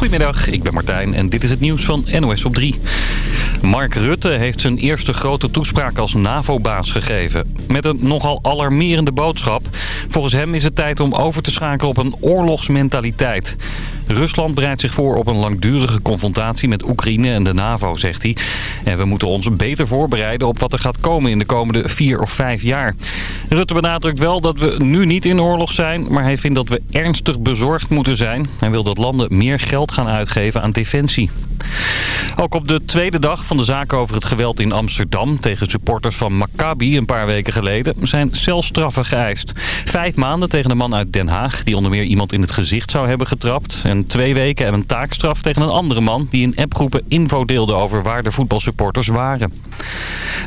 Goedemiddag, ik ben Martijn en dit is het nieuws van NOS op 3. Mark Rutte heeft zijn eerste grote toespraak als NAVO-baas gegeven. Met een nogal alarmerende boodschap. Volgens hem is het tijd om over te schakelen op een oorlogsmentaliteit. Rusland bereidt zich voor op een langdurige confrontatie met Oekraïne en de NAVO, zegt hij. En we moeten ons beter voorbereiden op wat er gaat komen in de komende vier of vijf jaar. Rutte benadrukt wel dat we nu niet in oorlog zijn, maar hij vindt dat we ernstig bezorgd moeten zijn. Hij wil dat landen meer geld gaan uitgeven aan defensie. Ook op de tweede dag van de zaak over het geweld in Amsterdam... tegen supporters van Maccabi een paar weken geleden... zijn celstraffen geëist. Vijf maanden tegen een man uit Den Haag... die onder meer iemand in het gezicht zou hebben getrapt. En twee weken en een taakstraf tegen een andere man... die in appgroepen info deelde over waar de voetbalsupporters waren.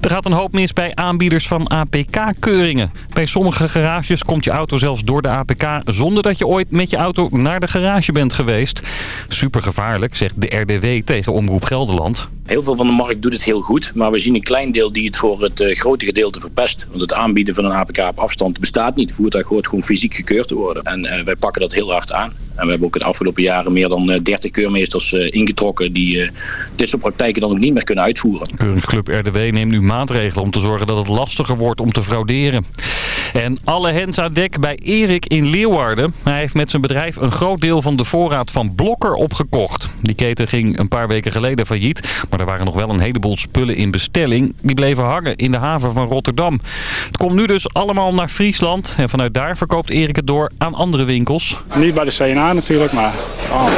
Er gaat een hoop mis bij aanbieders van APK-keuringen. Bij sommige garages komt je auto zelfs door de APK... zonder dat je ooit met je auto naar de garage bent geweest. Super gevaarlijk, zegt de RDW tegen Omroep Gelderland. Heel veel van de markt doet het heel goed, maar we zien een klein deel die het voor het uh, grote gedeelte verpest. Want het aanbieden van een APK op afstand bestaat niet. Voertuig hoort gewoon fysiek gekeurd te worden. En uh, wij pakken dat heel hard aan. En we hebben ook de afgelopen jaren meer dan 30 keurmeesters uh, ingetrokken die dit soort praktijken dan ook niet meer kunnen uitvoeren. Keuringsclub RDW neemt nu maatregelen om te zorgen dat het lastiger wordt om te frauderen. En alle hens aan dek bij Erik in Leeuwarden. Hij heeft met zijn bedrijf een groot deel van de voorraad van Blokker opgekocht. Die keten ging een paar weken geleden failliet, maar er waren nog wel een heleboel spullen in bestelling. Die bleven hangen in de haven van Rotterdam. Het komt nu dus allemaal naar Friesland. En vanuit daar verkoopt Erik het door aan andere winkels. Niet bij de CNA natuurlijk, maar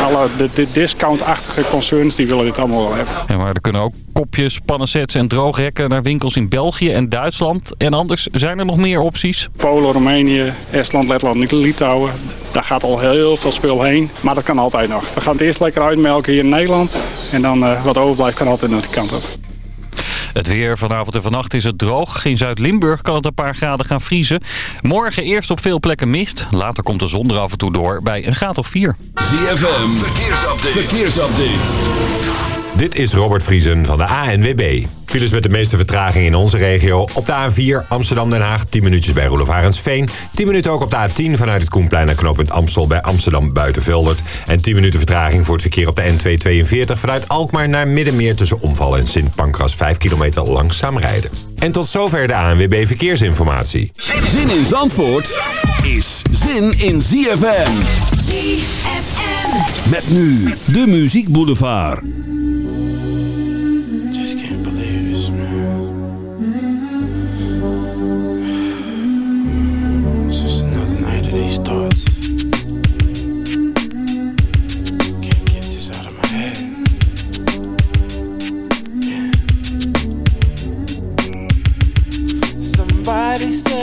alle de, de discountachtige concerns die willen dit allemaal wel hebben. Ja, maar er kunnen ook kopjes, pannensets en droogrekken naar winkels in België en Duitsland. En anders zijn er nog meer opties. Polen, Roemenië, Estland, Letland, Litouwen. Daar gaat al heel veel spul heen. Maar dat kan altijd nog. We gaan het eerst lekker uitmelken hier in Nederland. En dan uh, wat overblijft kan altijd naar die kant op. Het weer vanavond en vannacht is het droog. In Zuid-Limburg kan het een paar graden gaan vriezen. Morgen eerst op veel plekken mist. Later komt de zon er af en toe door bij een graad of 4. ZFM, verkeersupdate. verkeersupdate. Dit is Robert Vriesen van de ANWB. Files met de meeste vertraging in onze regio. Op de A4 Amsterdam-Den Haag 10 minuutjes bij Roelof Arendsveen. 10 minuten ook op de A10 vanuit het Koenplein naar knooppunt Amstel bij Amsterdam Buitenveldert. En 10 minuten vertraging voor het verkeer op de N242 vanuit Alkmaar naar Middenmeer tussen Omval en Sint Pancras 5 kilometer langzaam rijden. En tot zover de ANWB Verkeersinformatie. Zin in Zandvoort is zin in ZFM. ZFM. Met nu de Muziek Boulevard.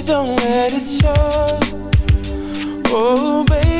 Please don't let it show. Oh, baby,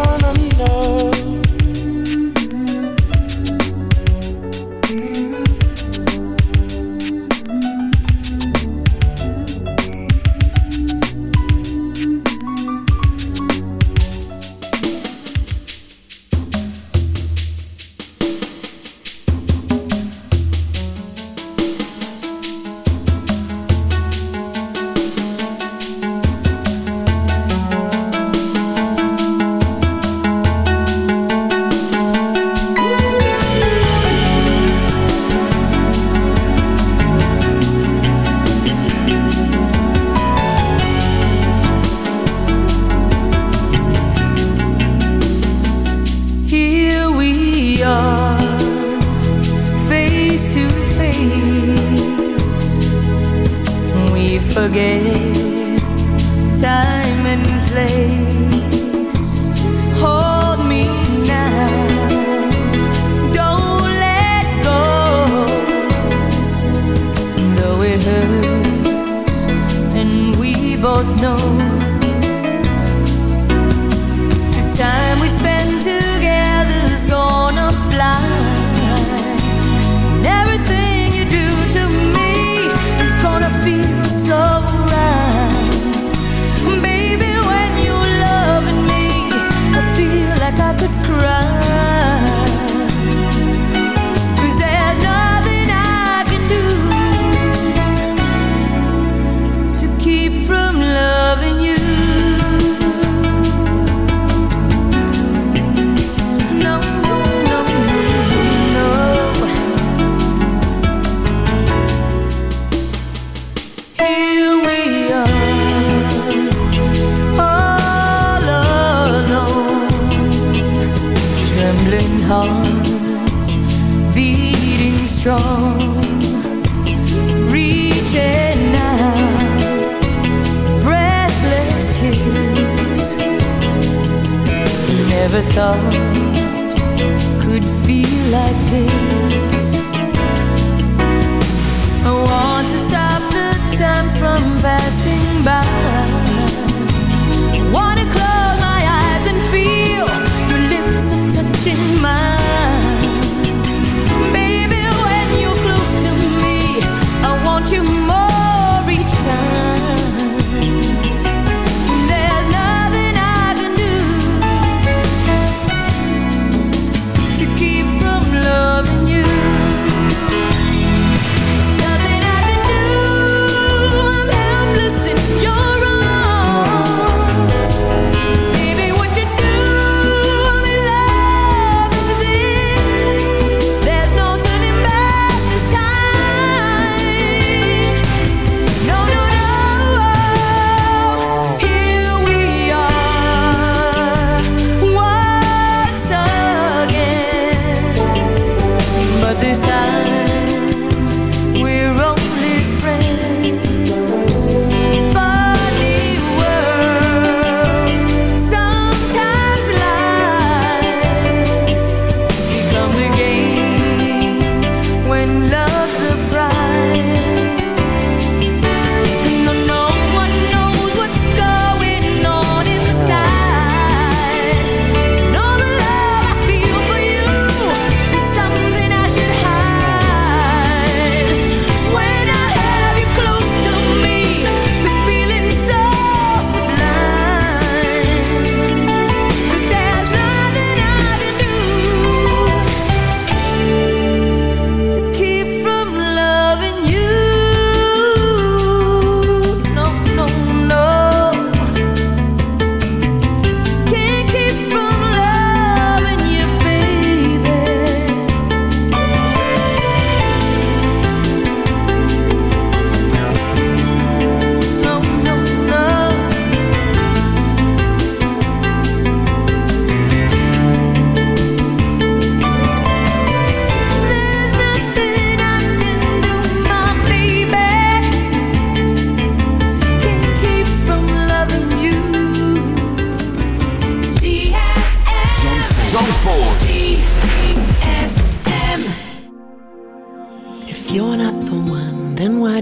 time and place. Hold me now, don't let go. Though it hurts, and we both know. The time Never thought could feel like this. I want to stop the time from passing by.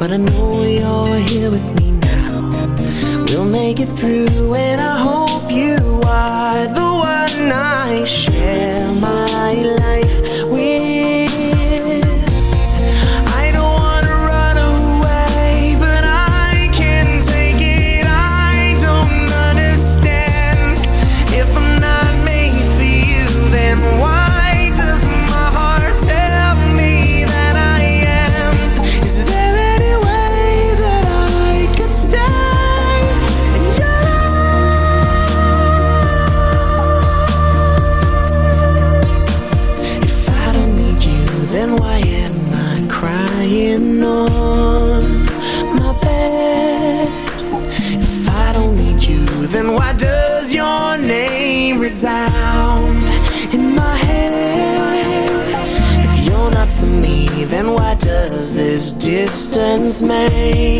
But I know you're here with me now. We'll make it through and I hope you are decisions made.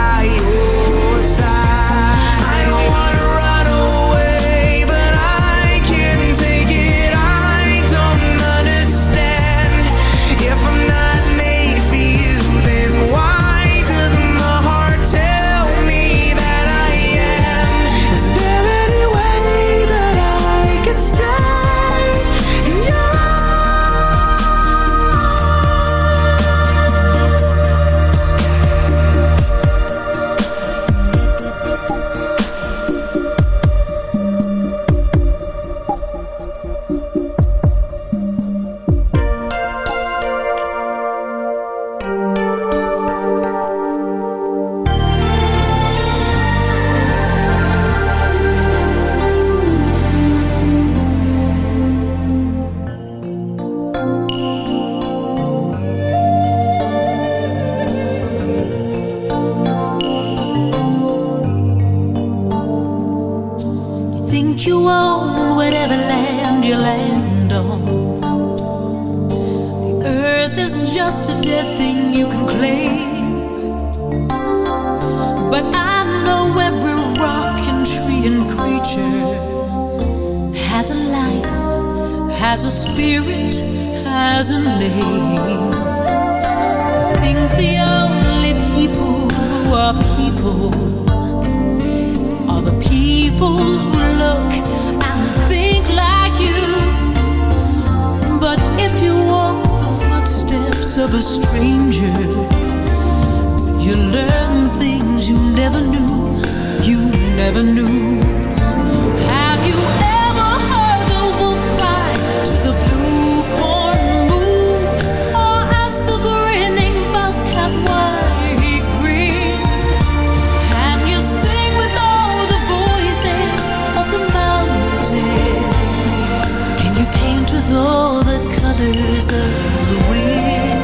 masters of the wheel.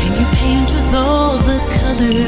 Can you paint with all the colors?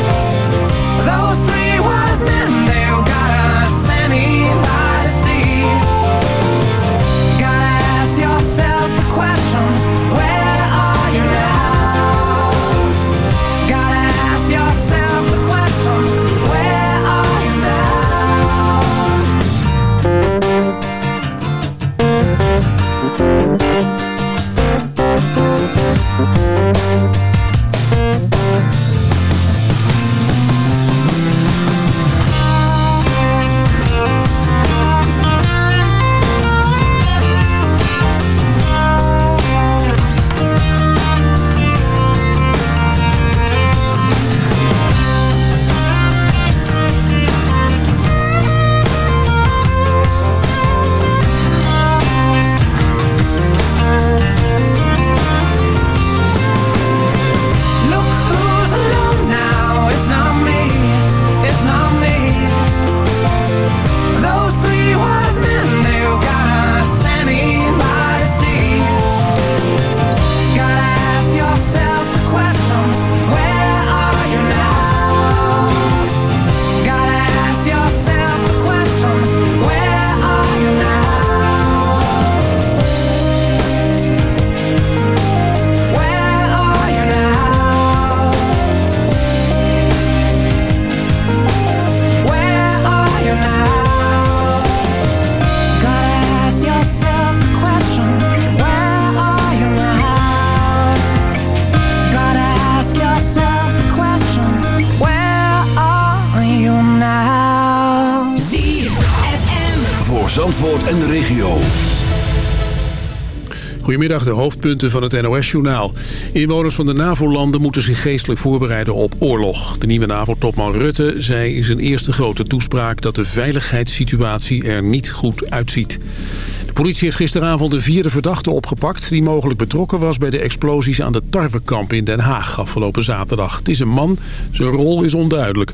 those three wise men, Goedemiddag, de hoofdpunten van het NOS-journaal. Inwoners van de NAVO-landen moeten zich geestelijk voorbereiden op oorlog. De nieuwe NAVO-topman Rutte zei in zijn eerste grote toespraak... dat de veiligheidssituatie er niet goed uitziet. De politie heeft gisteravond een vierde verdachte opgepakt... die mogelijk betrokken was bij de explosies aan de tarwekamp in Den Haag afgelopen zaterdag. Het is een man, zijn rol is onduidelijk.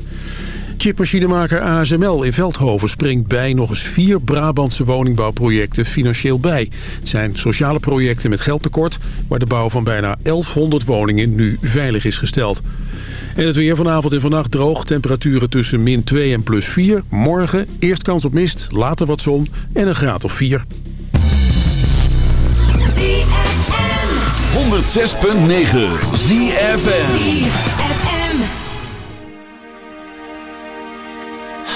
Chipmachinemaker ASML in Veldhoven springt bij nog eens vier Brabantse woningbouwprojecten financieel bij. Het zijn sociale projecten met geldtekort, waar de bouw van bijna 1100 woningen nu veilig is gesteld. En het weer vanavond en vannacht droog. Temperaturen tussen min 2 en plus 4. Morgen eerst kans op mist, later wat zon en een graad of 4. 106.9 ZFM.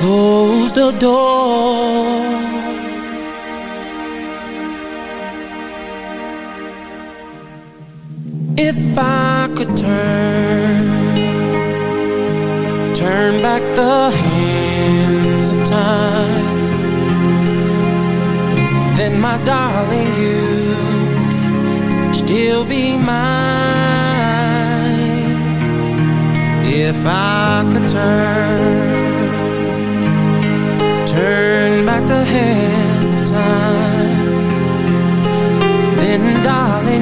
close the door. If I could turn, turn back the hands of time, then my darling, you'd still be mine. If I could turn turn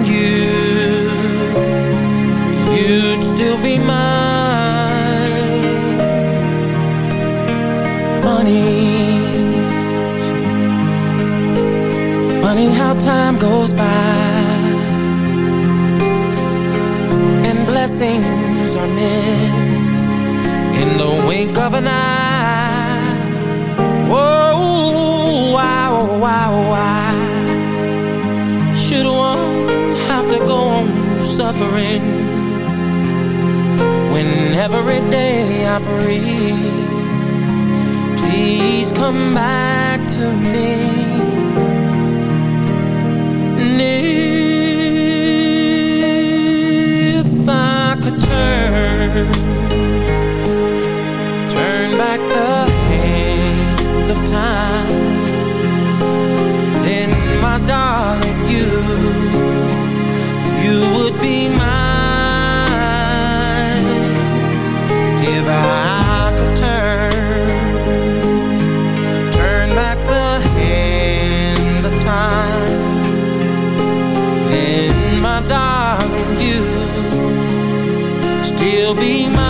You You'd still be mine. Funny. Funny how time goes by And blessings are missed In the wink of an eye. Whoa, wow, wow, why suffering. When every day I breathe Please come back to me. And Still be mine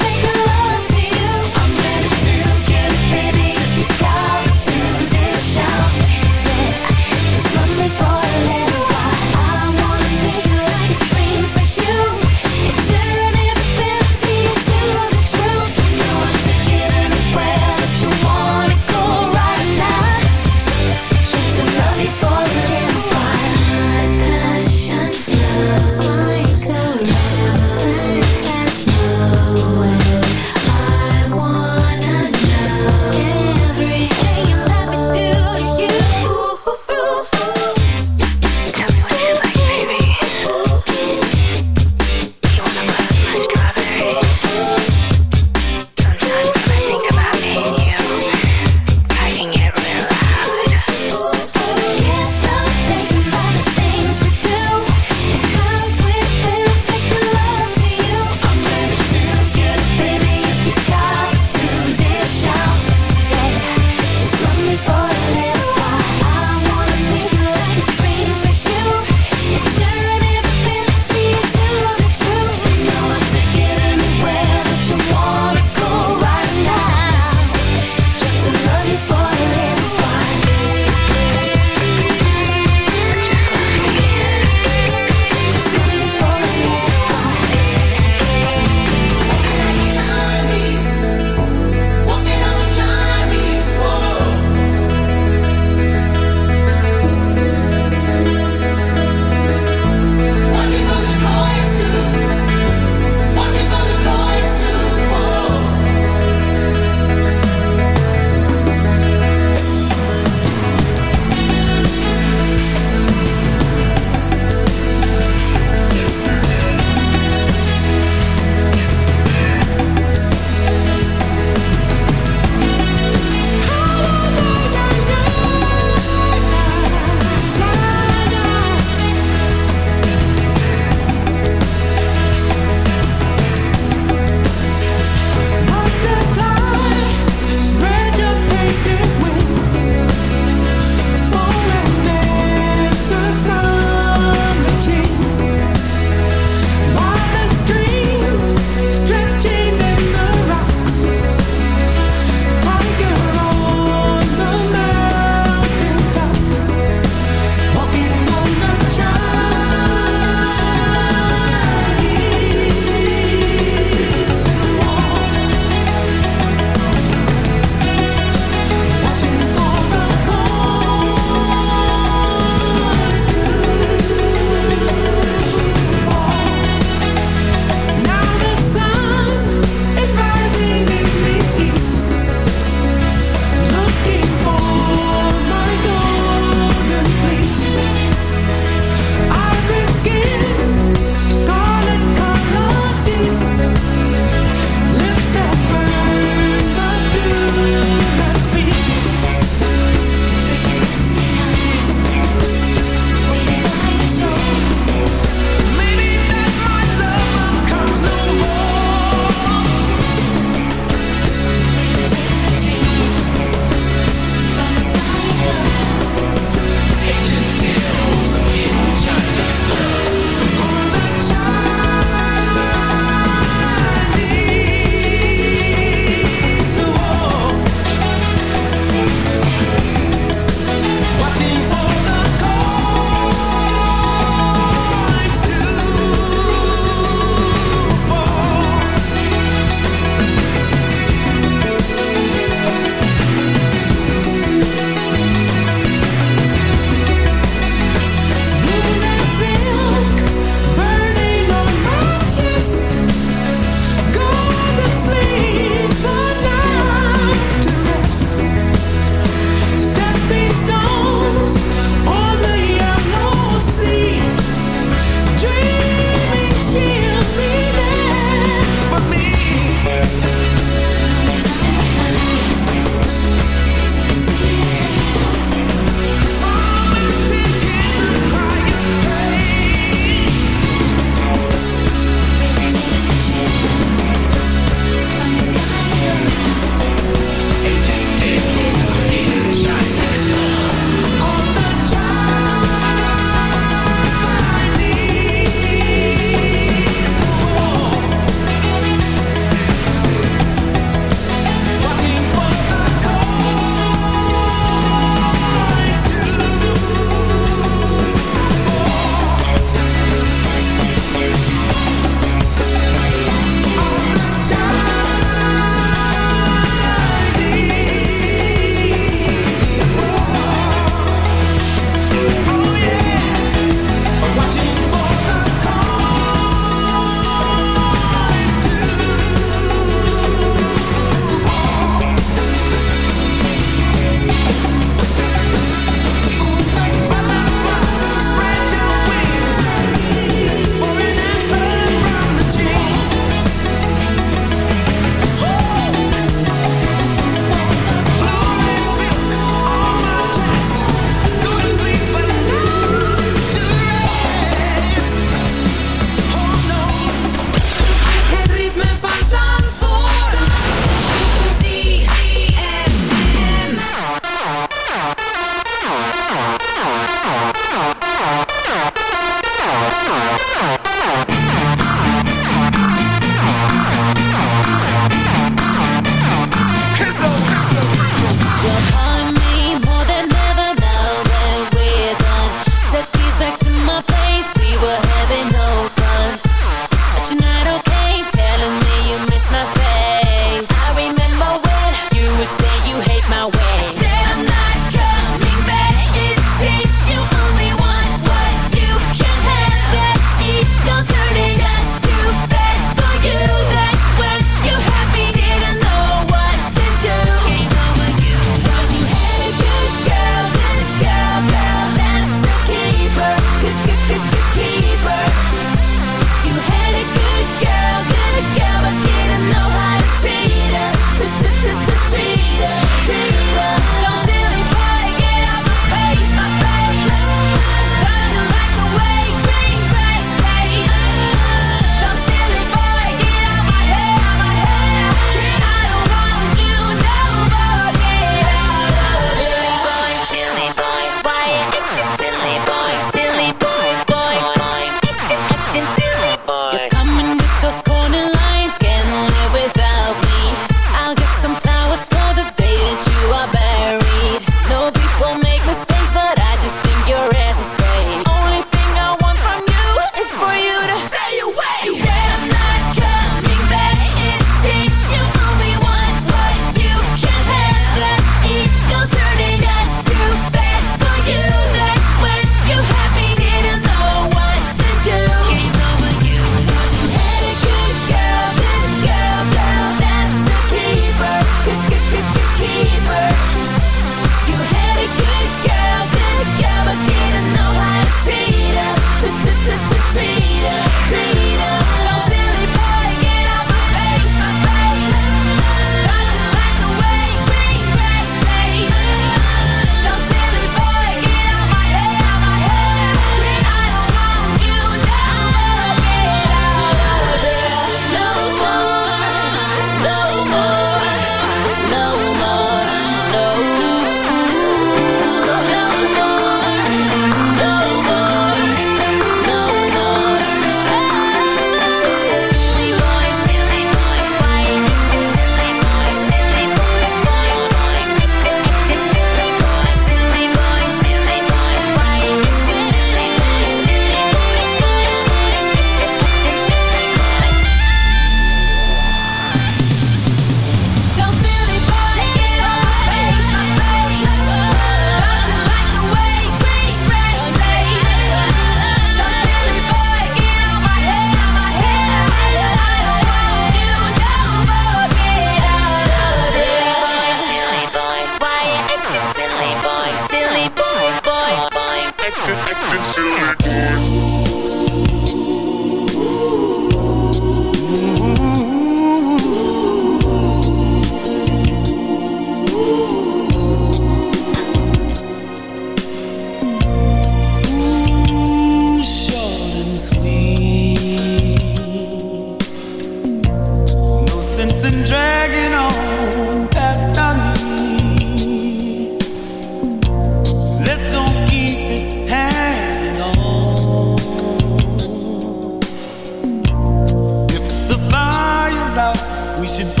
should